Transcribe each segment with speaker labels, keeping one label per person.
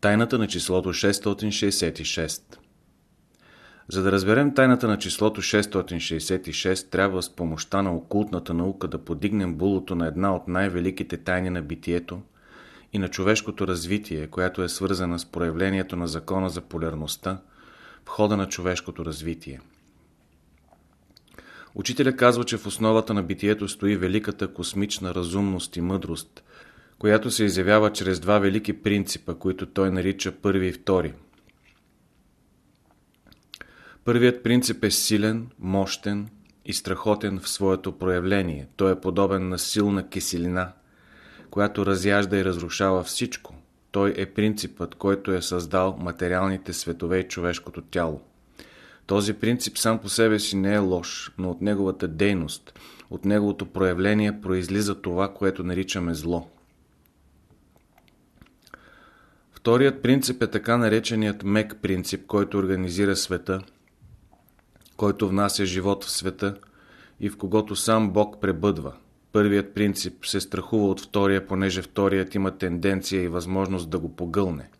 Speaker 1: Тайната на числото 666 За да разберем тайната на числото 666, трябва с помощта на окултната наука да подигнем булото на една от най-великите тайни на битието и на човешкото развитие, която е свързана с проявлението на закона за полярността в хода на човешкото развитие. Учителя казва, че в основата на битието стои великата космична разумност и мъдрост, която се изявява чрез два велики принципа, които той нарича първи и втори. Първият принцип е силен, мощен и страхотен в своето проявление. Той е подобен на силна киселина, която разяжда и разрушава всичко. Той е принципът, който е създал материалните светове и човешкото тяло. Този принцип сам по себе си не е лош, но от неговата дейност, от неговото проявление произлиза това, което наричаме зло. Вторият принцип е така нареченият мек принцип, който организира света, който внася живот в света и в когото сам Бог пребъдва. Първият принцип се страхува от втория, понеже вторият има тенденция и възможност да го погълне.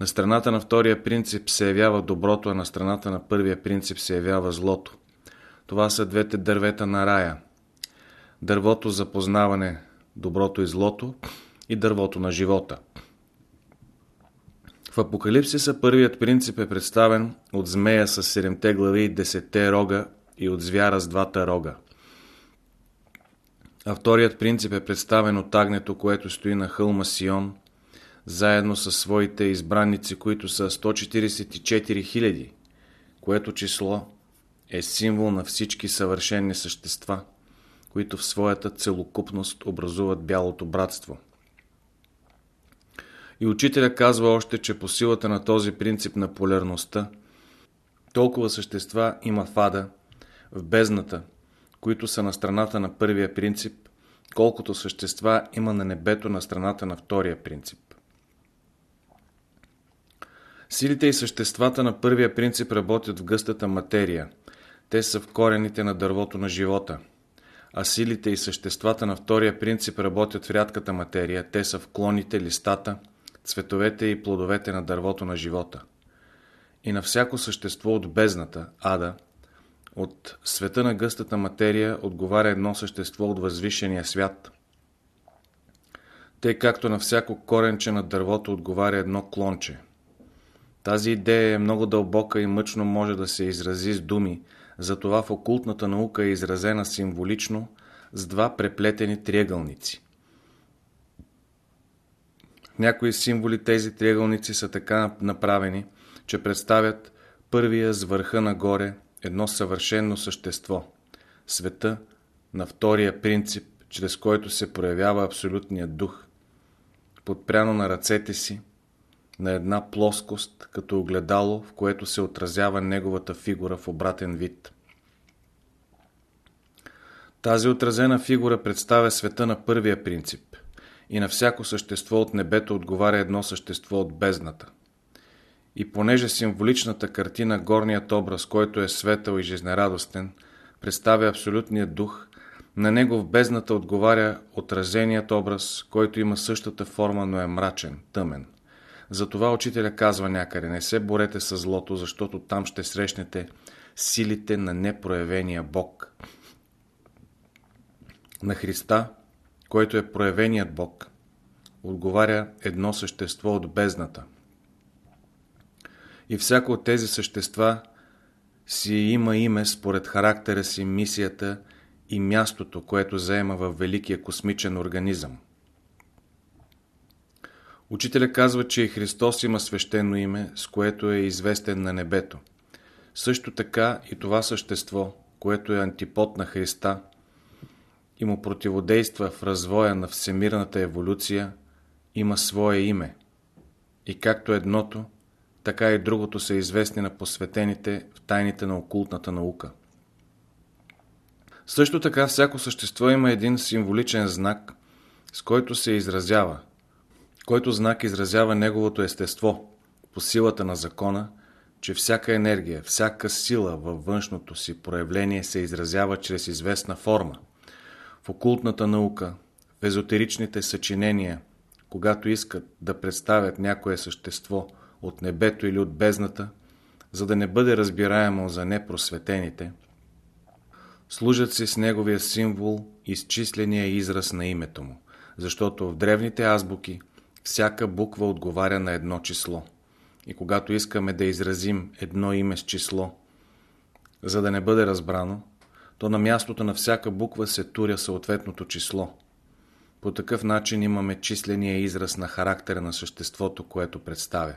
Speaker 1: На страната на втория принцип се явява доброто, а на страната на първия принцип се явява злото. Това са двете дървета на рая. Дървото за познаване, доброто и злото и дървото на живота. В Апокалипсиса първият принцип е представен от змея с седемте глави и десетте рога и от звяра с двата рога. А вторият принцип е представен от агнето, което стои на хълма Сион, заедно с своите избранници, които са 144 000, което число е символ на всички съвършени същества, които в своята целокупност образуват бялото братство. И учителя казва още, че по силата на този принцип на полярността, толкова същества има в ада, в бездната, които са на страната на първия принцип, колкото същества има на небето на страната на втория принцип. Силите и съществата на първия принцип работят в гъстата материя. Те са в корените на дървото на живота. А силите и съществата на втория принцип работят в рядката материя. Те са в клоните, листата, цветовете и плодовете на дървото на живота. И на всяко същество от бездната, ада, от света на гъстата материя отговаря едно същество от възвишения свят. Тъй както на всяко коренче на дървото отговаря едно клонче. Тази идея е много дълбока и мъчно може да се изрази с думи, затова в окултната наука е изразена символично с два преплетени триъгълници. Някои символи тези триъгълници са така направени, че представят първия с върха нагоре едно съвършено същество, света на втория принцип, чрез който се проявява абсолютният дух, подпряно на ръцете си, на една плоскост, като огледало, в което се отразява неговата фигура в обратен вид. Тази отразена фигура представя света на първия принцип и на всяко същество от небето отговаря едно същество от бездната. И понеже символичната картина, горният образ, който е светъл и жизнерадостен, представя абсолютния дух, на него в бездната отговаря отразеният образ, който има същата форма, но е мрачен, тъмен. Затова учителя казва някъде, не се борете с злото, защото там ще срещнете силите на непроявения Бог. На Христа, който е проявеният Бог, отговаря едно същество от бездната. И всяко от тези същества си има име според характера си, мисията и мястото, което заема в великия космичен организъм. Учителя казва, че и Христос има свещено име, с което е известен на небето. Също така и това същество, което е антипод на Христа и му противодейства в развоя на всемирната еволюция, има свое име. И както едното, така и другото са известни на посветените в тайните на окултната наука. Също така всяко същество има един символичен знак, с който се изразява – който знак изразява неговото естество, по силата на закона, че всяка енергия, всяка сила във външното си проявление се изразява чрез известна форма. В окултната наука, в езотеричните съчинения, когато искат да представят някое същество от небето или от бездната, за да не бъде разбираемо за непросветените, служат си с неговия символ изчисления израз на името му, защото в древните азбуки всяка буква отговаря на едно число. И когато искаме да изразим едно име с число, за да не бъде разбрано, то на мястото на всяка буква се туря съответното число. По такъв начин имаме числения израз на характера на съществото, което представя.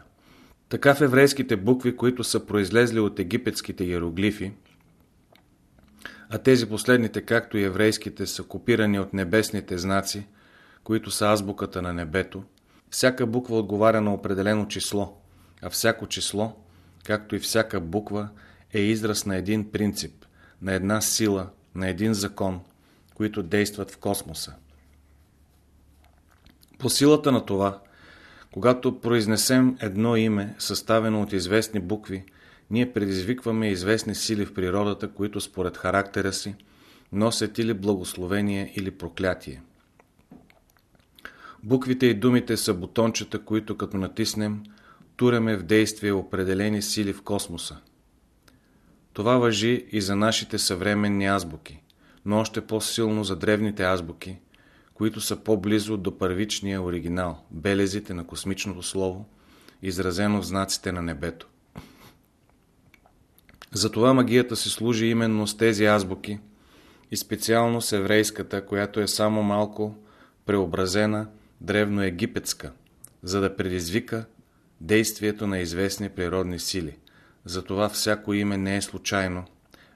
Speaker 1: Така в еврейските букви, които са произлезли от египетските иероглифи, а тези последните, както и еврейските, са копирани от небесните знаци, които са азбуката на небето, всяка буква отговаря на определено число, а всяко число, както и всяка буква, е израз на един принцип, на една сила, на един закон, които действат в космоса. По силата на това, когато произнесем едно име, съставено от известни букви, ние предизвикваме известни сили в природата, които според характера си носят или благословение, или проклятие. Буквите и думите са бутончета, които като натиснем, туряме в действие определени сили в космоса. Това въжи и за нашите съвременни азбуки, но още по-силно за древните азбуки, които са по-близо до първичния оригинал, белезите на космичното слово, изразено в знаците на небето. Затова магията се служи именно с тези азбуки и специално с еврейската, която е само малко преобразена древноегипетска, за да предизвика действието на известни природни сили. Затова всяко име не е случайно,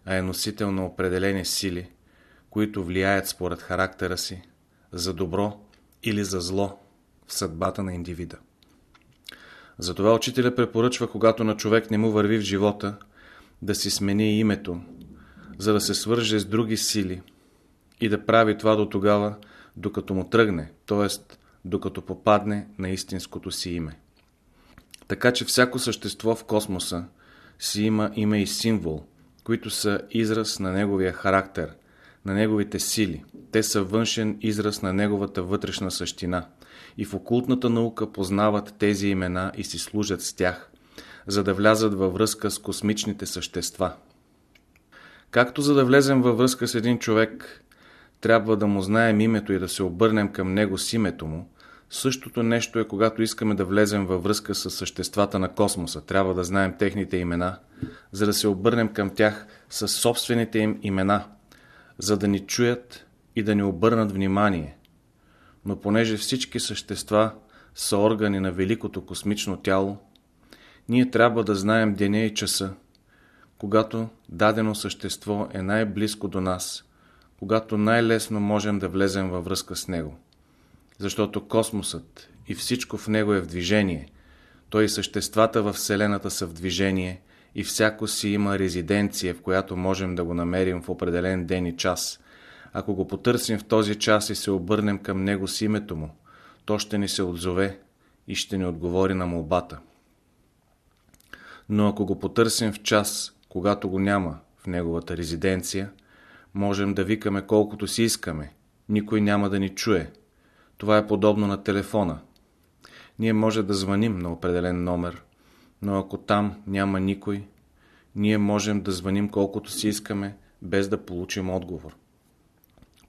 Speaker 1: а е носител на определени сили, които влияят според характера си, за добро или за зло в съдбата на индивида. Затова учителя препоръчва, когато на човек не му върви в живота, да си смени името, за да се свърже с други сили и да прави това до тогава, докато му тръгне, т.е. докато попадне на истинското си име. Така че всяко същество в космоса си има име и символ, които са израз на неговия характер, на неговите сили. Те са външен израз на неговата вътрешна същина. И в окултната наука познават тези имена и си служат с тях, за да влязат във връзка с космичните същества. Както за да влезем във връзка с един човек, трябва да му знаем името и да се обърнем към него с името му, Същото нещо е, когато искаме да влезем във връзка с съществата на космоса. Трябва да знаем техните имена, за да се обърнем към тях с собствените им имена, за да ни чуят и да ни обърнат внимание. Но понеже всички същества са органи на великото космично тяло, ние трябва да знаем деня и часа, когато дадено същество е най-близко до нас, когато най-лесно можем да влезем във връзка с него защото космосът и всичко в него е в движение. Той и съществата в Вселената са в движение и всяко си има резиденция, в която можем да го намерим в определен ден и час. Ако го потърсим в този час и се обърнем към него с името му, то ще ни се отзове и ще ни отговори на молбата. Но ако го потърсим в час, когато го няма в неговата резиденция, можем да викаме колкото си искаме, никой няма да ни чуе, това е подобно на телефона. Ние може да звъним на определен номер, но ако там няма никой, ние можем да звъним колкото си искаме, без да получим отговор.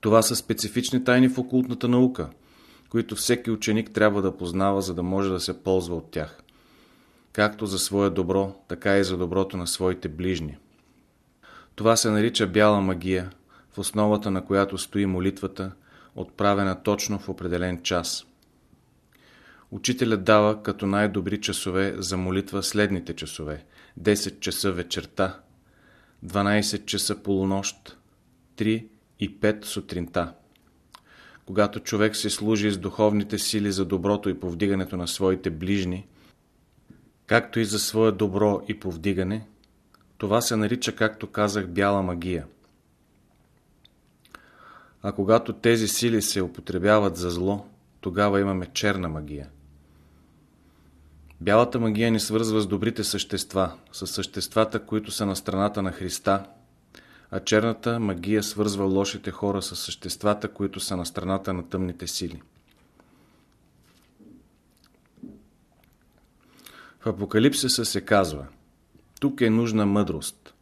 Speaker 1: Това са специфични тайни в окултната наука, които всеки ученик трябва да познава, за да може да се ползва от тях. Както за свое добро, така и за доброто на своите ближни. Това се нарича бяла магия, в основата на която стои молитвата отправена точно в определен час. Учителят дава като най-добри часове за молитва следните часове. 10 часа вечерта, 12 часа полунощ, 3 и 5 сутринта. Когато човек се служи с духовните сили за доброто и повдигането на своите ближни, както и за свое добро и повдигане, това се нарича, както казах, бяла магия – а когато тези сили се употребяват за зло, тогава имаме черна магия. Бялата магия ни свързва с добрите същества, с съществата, които са на страната на Христа, а черната магия свързва лошите хора с съществата, които са на страната на тъмните сили. В Апокалипсиса се казва Тук е нужна мъдрост.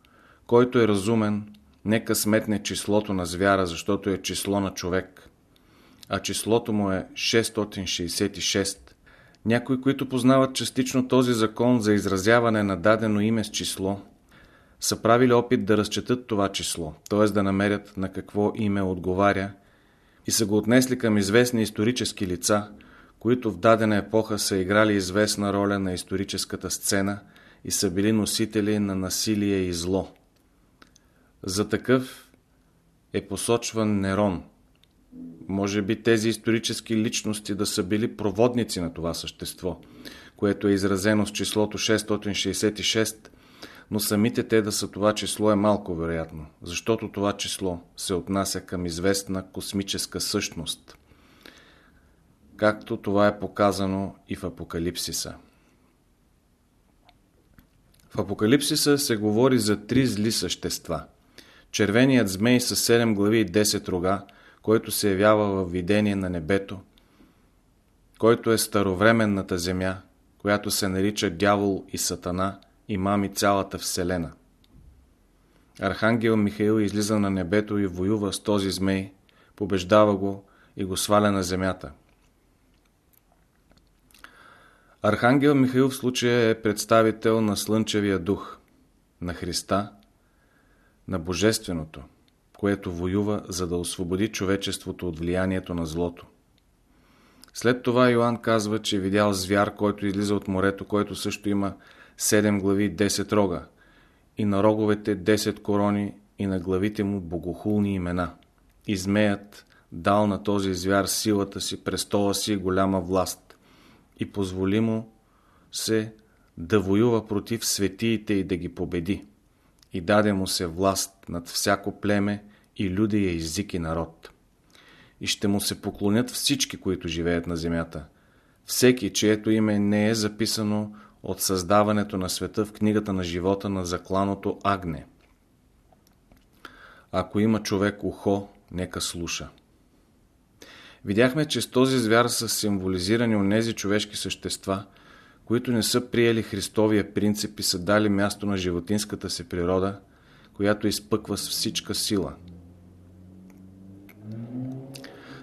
Speaker 1: Който е разумен, нека сметне числото на звяра, защото е число на човек. А числото му е 666. Някои, които познават частично този закон за изразяване на дадено име с число, са правили опит да разчетат това число, т.е. да намерят на какво име отговаря и са го отнесли към известни исторически лица, които в дадена епоха са играли известна роля на историческата сцена и са били носители на насилие и зло. За такъв е посочван Нерон. Може би тези исторически личности да са били проводници на това същество, което е изразено с числото 666, но самите те да са това число е малко вероятно, защото това число се отнася към известна космическа същност, както това е показано и в Апокалипсиса. В Апокалипсиса се говори за три зли същества. Червеният змей с 7 глави и 10 рога, който се явява в видение на небето, който е старовременната земя, която се нарича дявол и сатана – и мами цялата Вселена. Архангел Михаил излиза на небето и воюва с този змей, побеждава го и го сваля на земята. Архангел Михаил в случая е представител на Слънчевия дух, на Христа, на Божественото, което воюва, за да освободи човечеството от влиянието на злото. След това Йоанн казва, че видял звяр, който излиза от морето, който също има 7 глави 10 рога, и на роговете 10 корони, и на главите му богохулни имена. И змеят дал на този звяр силата си, престола си и голяма власт. И позволи му се да воюва против светиите и да ги победи. И даде му се власт над всяко племе и люди и език и народ. И ще му се поклонят всички, които живеят на земята. Всеки, чието име не е записано от създаването на света в книгата на живота на закланото агне. Ако има човек ухо, нека слуша. Видяхме, че с този звяр са символизирани онези човешки същества, които не са приели Христовия принцип и са дали място на животинската си природа, която изпъква с всичка сила.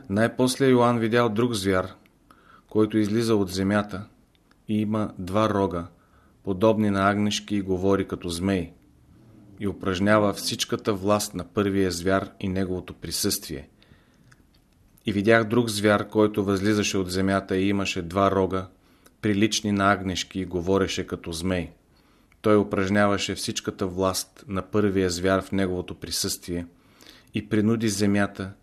Speaker 1: Най-после Йоанн видял друг звяр, който излиза от земята и има два рога, подобни на агнешки и говори като змей, и упражнява всичката власт на първия звяр и неговото присъствие. И видях друг звяр, който възлизаше от земята и имаше два рога, прилични на агнешки и говореше като змей. Той упражняваше всичката власт на първия звяр в неговото присъствие и принуди земята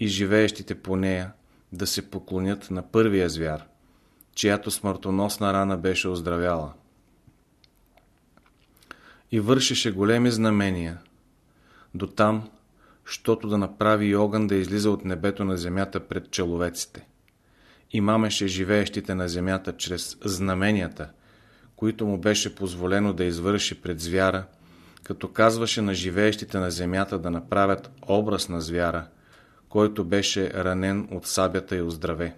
Speaker 1: и живеещите по нея да се поклонят на първия звяр, чиято смъртоносна рана беше оздравяла. И вършеше големи знамения, до там, щото да направи огън да излиза от небето на земята пред человеците. И мамеше живеещите на земята чрез знаменията, които му беше позволено да извърши пред звяра, като казваше на живеещите на земята да направят образ на звяра, който беше ранен от сабята и оздраве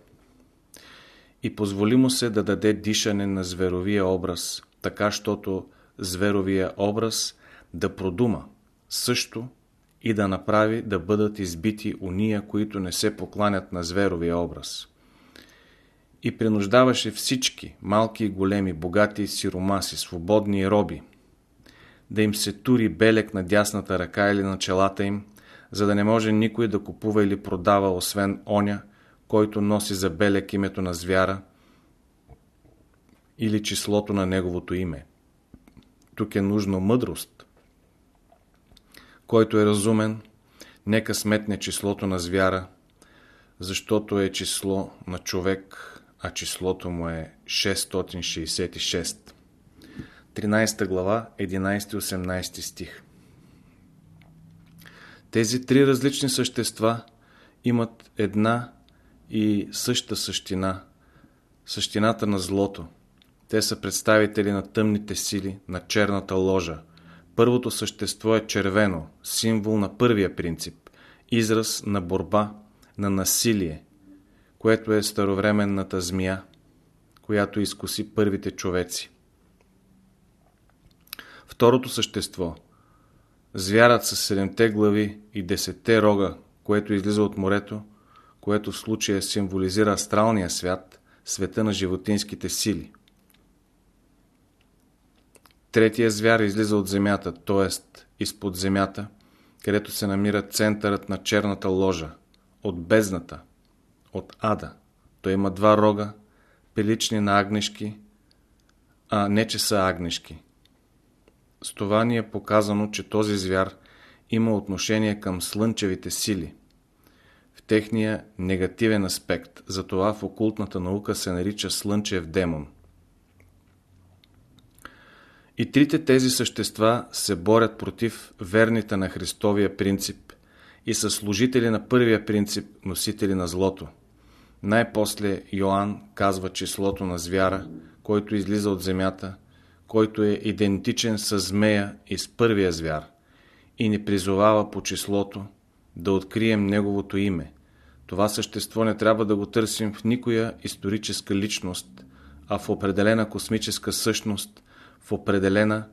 Speaker 1: и позволи му се да даде дишане на зверовия образ, така, щото зверовия образ да продума, също и да направи да бъдат избити уния, които не се покланят на зверовия образ. И принуждаваше всички, малки и големи, богати и сиромаси, свободни и роби, да им се тури белек на дясната ръка или на челата им, за да не може никой да купува или продава, освен оня, който носи за белек името на звяра или числото на неговото име. Тук е нужно мъдрост. Който е разумен, нека сметне числото на звяра, защото е число на човек, а числото му е 666. 13 глава, 11-18 стих. Тези три различни същества имат една и съща същина, същината на злото. Те са представители на тъмните сили, на черната ложа. Първото същество е червено, символ на първия принцип, израз на борба, на насилие, което е старовременната змия, която изкуси първите човеци. Второто същество, звярат с седемте глави и десетте рога, което излиза от морето, което в случая символизира астралния свят, света на животинските сили. Третия звяр излиза от земята, т.е. изпод земята, където се намира центърът на черната ложа, от бездната, от ада. Той има два рога, пелични на агнешки, а не че са агнешки. С това ни е показано, че този звяр има отношение към слънчевите сили. В техния негативен аспект, затова в окултната наука се нарича слънчев демон. И трите тези същества се борят против верните на Христовия принцип и са служители на първия принцип, носители на злото. Най-после Йоанн казва числото на звяра, който излиза от земята, който е идентичен с змея и с първия звяр и ни призовава по числото да открием неговото име. Това същество не трябва да го търсим в никоя историческа личност, а в определена космическа същност, в определена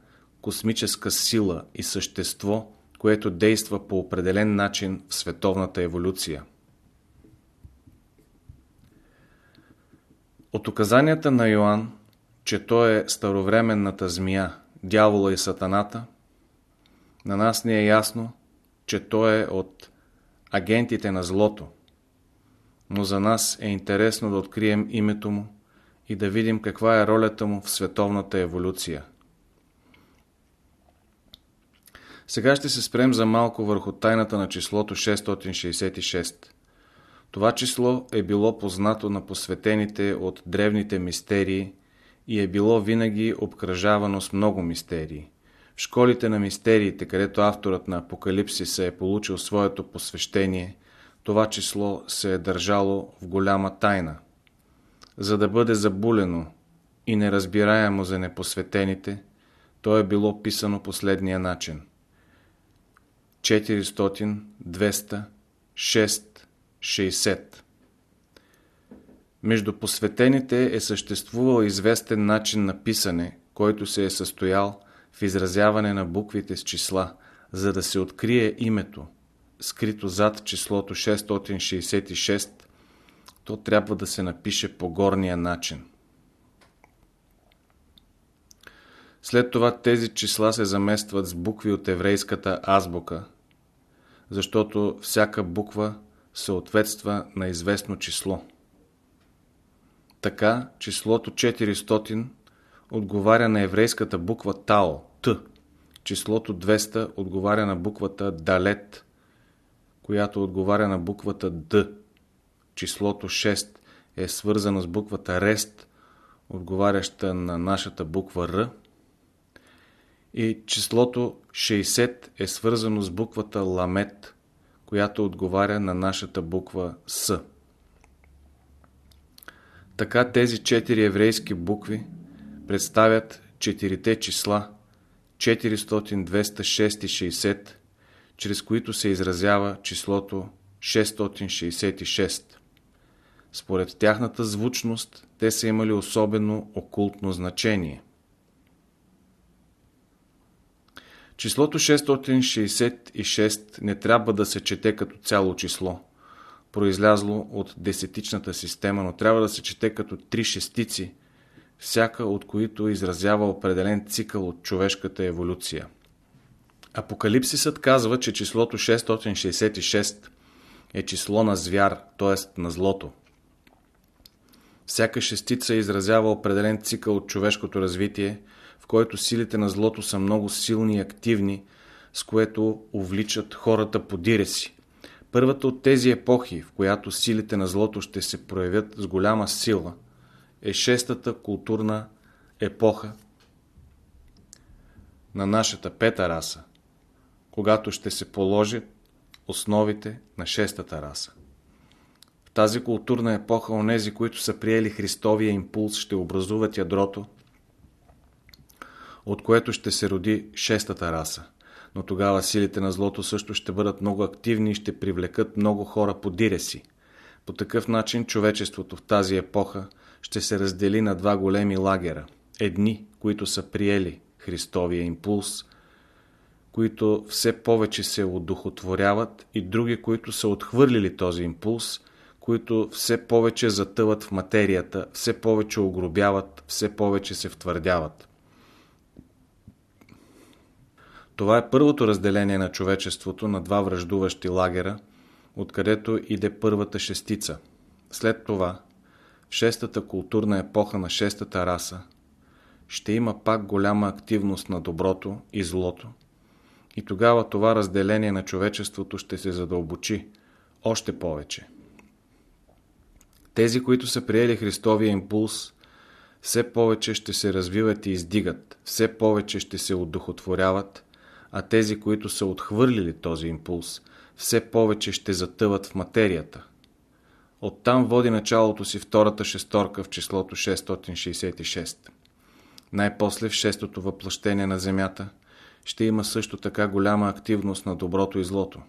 Speaker 1: космическа сила и същество, което действа по определен начин в световната еволюция. От указанията на Йоанн, че той е старовременната змия, дявола и сатаната, на нас не е ясно, че той е от агентите на злото, но за нас е интересно да открием името му и да видим каква е ролята му в световната еволюция. Сега ще се спрем за малко върху тайната на числото 666. Това число е било познато на посветените от древните мистерии и е било винаги обкръжавано с много мистерии. В школите на мистериите, където авторът на Апокалипсиса е получил своето посвещение, това число се е държало в голяма тайна. За да бъде забулено и неразбираемо за непосветените, то е било писано последния начин. 400, 200, 6, 60 Между посветените е съществувал известен начин на писане, който се е състоял в изразяване на буквите с числа, за да се открие името, скрито зад числото 666, то трябва да се напише по горния начин. След това тези числа се заместват с букви от еврейската азбука, защото всяка буква съответства на известно число. Така, числото 400 отговаря на еврейската буква Тао, Т. Числото 200 отговаря на буквата Далет, която отговаря на буквата Д. Числото 6 е свързано с буквата Рест, отговаряща на нашата буква Р. И числото 60 е свързано с буквата Ламет, която отговаря на нашата буква С. Така тези четири еврейски букви представят четирите числа 400, 206 и 60, чрез които се изразява числото 666. Според тяхната звучност, те са имали особено окултно значение – Числото 666 не трябва да се чете като цяло число, произлязло от десетичната система, но трябва да се чете като три шестици, всяка от които изразява определен цикъл от човешката еволюция. Апокалипсисът казва, че числото 666 е число на звяр, т.е. на злото. Всяка шестица изразява определен цикъл от човешкото развитие, в който силите на злото са много силни и активни, с което увличат хората по дире си. Първата от тези епохи, в която силите на злото ще се проявят с голяма сила, е шестата културна епоха на нашата пета раса, когато ще се положат основите на шестата раса. В тази културна епоха онези, които са приели Христовия импулс, ще образуват ядрото от което ще се роди шестата раса. Но тогава силите на злото също ще бъдат много активни и ще привлекат много хора по дире си. По такъв начин човечеството в тази епоха ще се раздели на два големи лагера. Едни, които са приели Христовия импулс, които все повече се одухотворяват и други, които са отхвърлили този импулс, които все повече затъват в материята, все повече огробяват, все повече се втвърдяват. Това е първото разделение на човечеството на два връждуващи лагера, откъдето иде първата шестица. След това, в шестата културна епоха на шестата раса, ще има пак голяма активност на доброто и злото. И тогава това разделение на човечеството ще се задълбочи още повече. Тези, които са приели Христовия импулс, все повече ще се развиват и издигат, все повече ще се удохотворяват, а тези, които са отхвърлили този импулс, все повече ще затъват в материята. Оттам води началото си втората шесторка в числото 666. Най-после в шестото въплъщение на Земята ще има също така голяма активност на доброто и злото.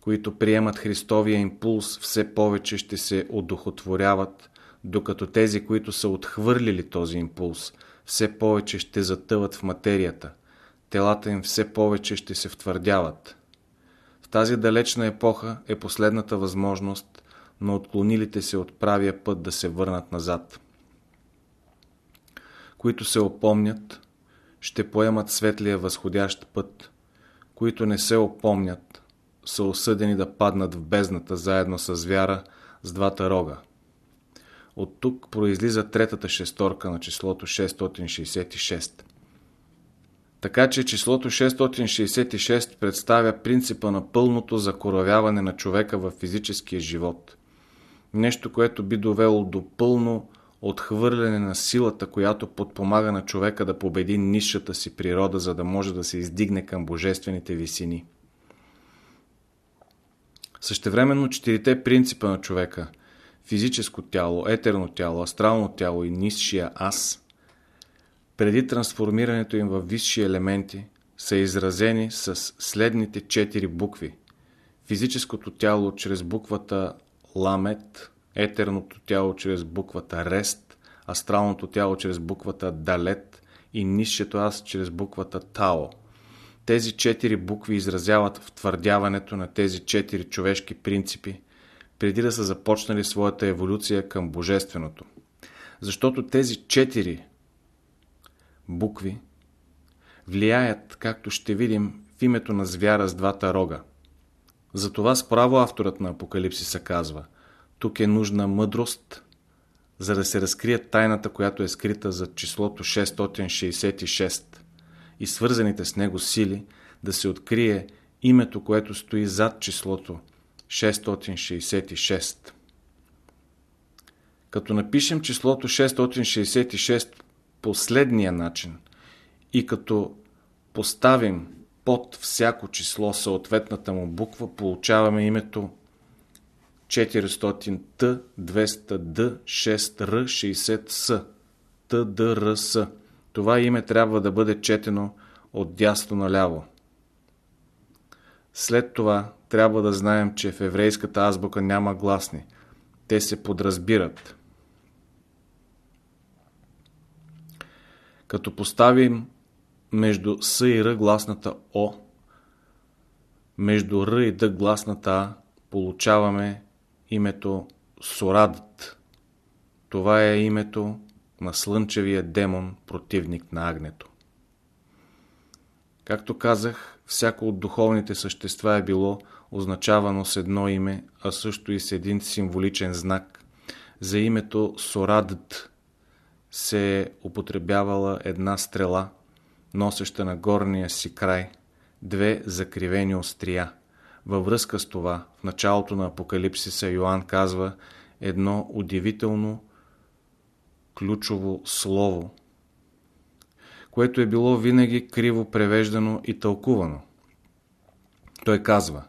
Speaker 1: Които приемат Христовия импулс, все повече ще се одухотворяват, докато тези, които са отхвърлили този импулс, все повече ще затъват в материята, телата им все повече ще се втвърдяват. В тази далечна епоха е последната възможност на отклонилите се от правия път да се върнат назад. Които се опомнят, ще поемат светлия възходящ път. Които не се опомнят, са осъдени да паднат в бездната заедно с вяра с двата рога. От тук произлиза третата шесторка на числото 666. Така че числото 666 представя принципа на пълното закоравяване на човека в физическия живот. Нещо, което би довело до пълно отхвърляне на силата, която подпомага на човека да победи нишата си природа, за да може да се издигне към божествените висини. Същевременно четирите принципа на човека – физическо тяло, етерно тяло, астрално тяло и нисшия аз – преди трансформирането им в висши елементи, са изразени с следните четири букви. Физическото тяло чрез буквата Ламет, етерното тяло чрез буквата Рест, астралното тяло чрез буквата Далет и нисшето аз чрез буквата Тао. Тези четири букви изразяват втвърдяването на тези четири човешки принципи, преди да са започнали своята еволюция към Божественото. Защото тези четири букви влияят, както ще видим, в името на звяра с двата рога. Затова справо авторът на Апокалипсиса казва Тук е нужна мъдрост, за да се разкрие тайната, която е скрита за числото 666 и свързаните с него сили, да се открие името, което стои зад числото 666. Като напишем числото 666 последния начин и като поставим под всяко число съответната му буква, получаваме името 400Т, 200Д, 6Р, 60С, ТДРС. Това име трябва да бъде четено от дясно наляво. След това трябва да знаем, че в еврейската азбука няма гласни. Те се подразбират. Като поставим между С и Р гласната О, между Р и Д гласната А, получаваме името Сорадът. Това е името на слънчевия демон, противник на агнето. Както казах, всяко от духовните същества е било означавано с едно име, а също и с един символичен знак. За името Сорадът се е употребявала една стрела, носеща на горния си край две закривени острия. Във връзка с това, в началото на Апокалипсиса Йоанн казва едно удивително ключово слово, което е било винаги криво превеждано и тълкувано. Той казва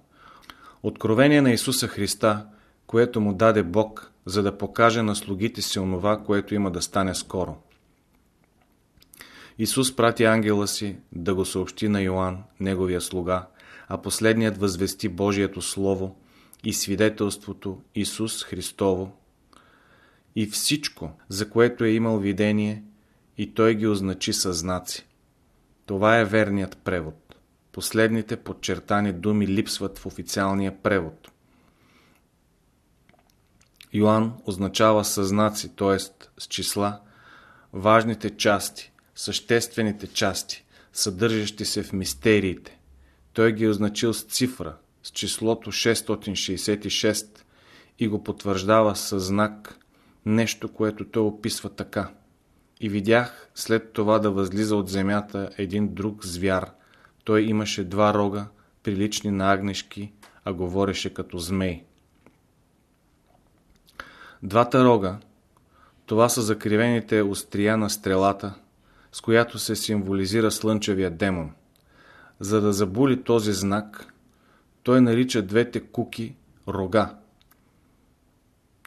Speaker 1: Откровение на Исуса Христа, което му даде Бог за да покаже на слугите си онова, което има да стане скоро. Исус прати ангела си да го съобщи на Йоанн, неговия слуга, а последният възвести Божието Слово и свидетелството Исус Христово и всичко, за което е имал видение и той ги означи със знаци. Това е верният превод. Последните подчертани думи липсват в официалния превод. Йоан означава съзнаци, т.е. с числа, важните части, съществените части, съдържащи се в мистериите. Той ги е означил с цифра, с числото 666 и го потвърждава със знак, нещо, което той описва така. И видях след това да възлиза от земята един друг звяр. Той имаше два рога, прилични на агнешки, а говореше като змей. Двата рога, това са закривените острия на стрелата, с която се символизира слънчевия демон. За да забули този знак, той нарича двете куки рога.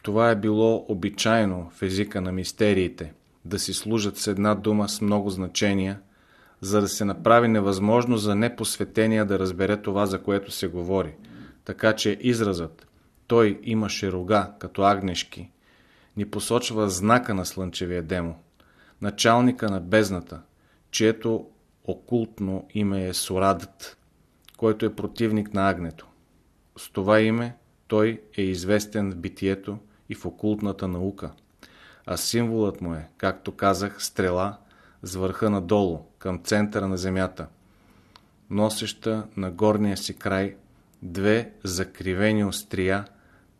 Speaker 1: Това е било обичайно в езика на мистериите, да си служат с една дума с много значения, за да се направи невъзможно за непосветения да разбере това, за което се говори. Така че изразът той имаше рога, като агнешки, ни посочва знака на слънчевия демо, началника на бездната, чието окултно име е Сорадът, който е противник на агнето. С това име той е известен в битието и в окултната наука, а символът му е, както казах, стрела с върха надолу, към центъра на земята, носеща на горния си край две закривени острия,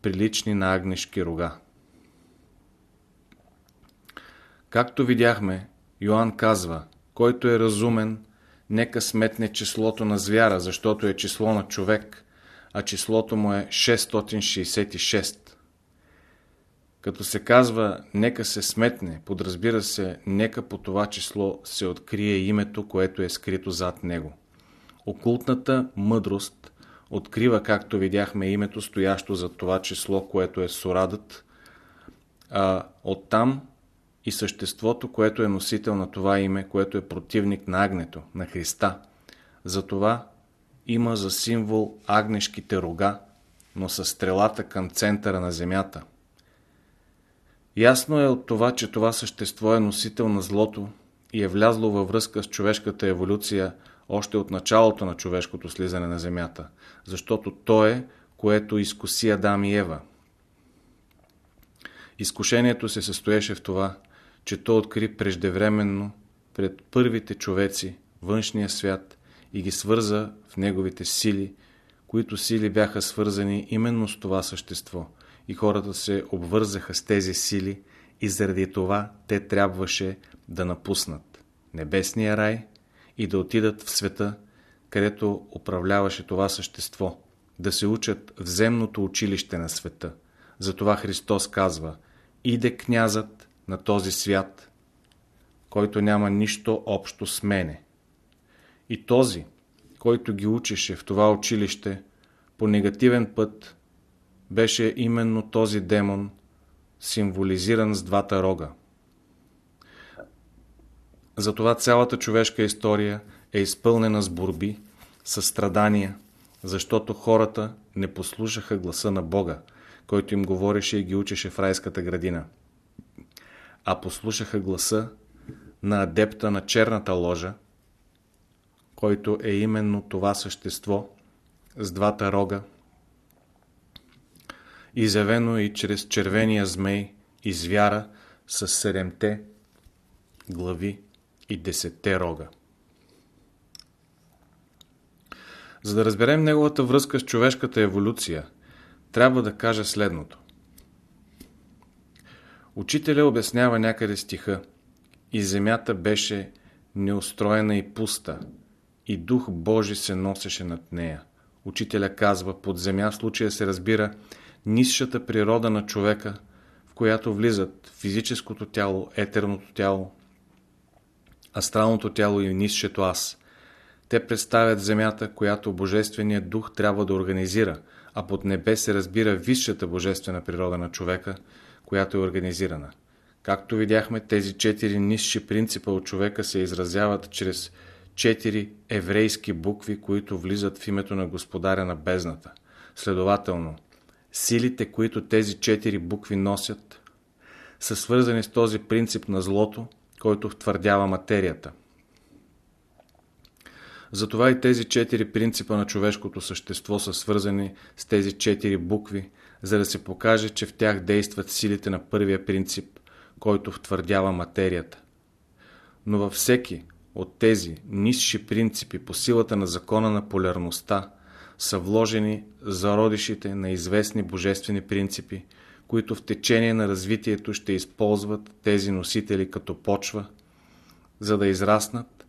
Speaker 1: прилични на агнешки рога. Както видяхме, Йоанн казва, който е разумен, нека сметне числото на звяра, защото е число на човек, а числото му е 666. Като се казва нека се сметне, подразбира се нека по това число се открие името, което е скрито зад него. Окултната мъдрост открива, както видяхме, името стоящо за това число, което е Сорадът, а оттам и съществото, което е носител на това име, което е противник на агнето, на Христа. Затова има за символ агнешките рога, но с стрелата към центъра на земята. Ясно е от това, че това същество е носител на злото и е влязло във връзка с човешката еволюция още от началото на човешкото слизане на земята, защото то е, което изкуси Адам и Ева. Изкушението се състоеше в това, че то откри преждевременно пред първите човеци външния свят и ги свърза в неговите сили, които сили бяха свързани именно с това същество. И хората се обвързаха с тези сили и заради това те трябваше да напуснат небесния рай и да отидат в света, където управляваше това същество, да се учат в земното училище на света. Затова Христос казва, иде князът на този свят, който няма нищо общо с мене. И този, който ги учеше в това училище, по негативен път, беше именно този демон, символизиран с двата рога. Затова цялата човешка история е изпълнена с борби, с страдания, защото хората не послушаха гласа на Бога, който им говореше и ги учеше в райската градина а послушаха гласа на адепта на черната ложа, който е именно това същество с двата рога, изявено и чрез червения змей и звяра с седемте глави и десетте рога. За да разберем неговата връзка с човешката еволюция, трябва да кажа следното. Учителя обяснява някъде стиха и земята беше неустроена и пуста и дух Божи се носеше над нея. Учителя казва, под земя в случая се разбира нисшата природа на човека, в която влизат физическото тяло, етерното тяло, астралното тяло и нисшето аз. Те представят земята, която Божественият дух трябва да организира, а под небе се разбира висшата божествена природа на човека – която е организирана. Както видяхме, тези четири нисши принципа от човека се изразяват чрез четири еврейски букви, които влизат в името на Господаря на бездната. Следователно, силите, които тези четири букви носят, са свързани с този принцип на злото, който втвърдява материята. Затова и тези четири принципа на човешкото същество са свързани с тези четири букви, за да се покаже, че в тях действат силите на първия принцип, който втвърдява материята. Но във всеки от тези нисши принципи по силата на закона на полярността са вложени зародишите на известни божествени принципи, които в течение на развитието ще използват тези носители като почва, за да израснат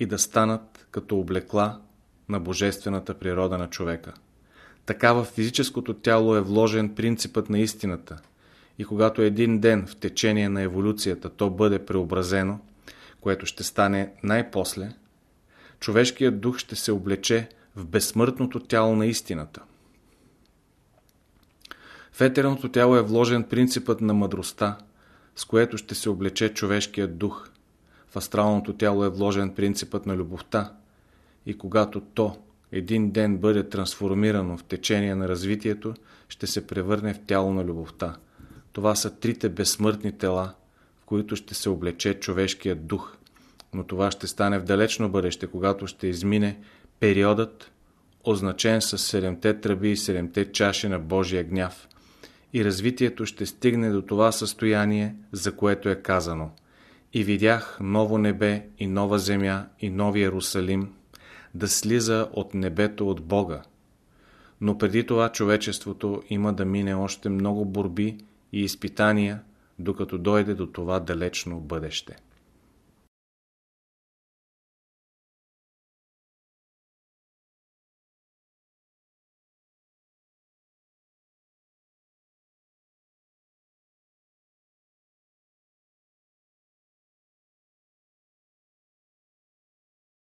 Speaker 1: и да станат като облекла на божествената природа на човека. Така в физическото тяло е вложен принципът на истината и когато един ден в течение на еволюцията то бъде преобразено, което ще стане най-после, човешкият дух ще се облече в безсмъртното тяло на истината. В етерното тяло е вложен принципът на мъдростта, с което ще се облече човешкият дух. В астралното тяло е вложен принципът на любовта и когато то един ден бъде трансформирано в течение на развитието, ще се превърне в тяло на любовта. Това са трите безсмъртни тела, в които ще се облече човешкият дух. Но това ще стане в далечно бъдеще, когато ще измине периодът, означен с седемте тръби и седемте чаши на Божия гняв. И развитието ще стигне до това състояние, за което е казано. И видях ново небе и нова земя и нови Иерусалим, да слиза от небето от Бога. Но преди това човечеството има да мине още много борби и изпитания, докато дойде до това далечно бъдеще.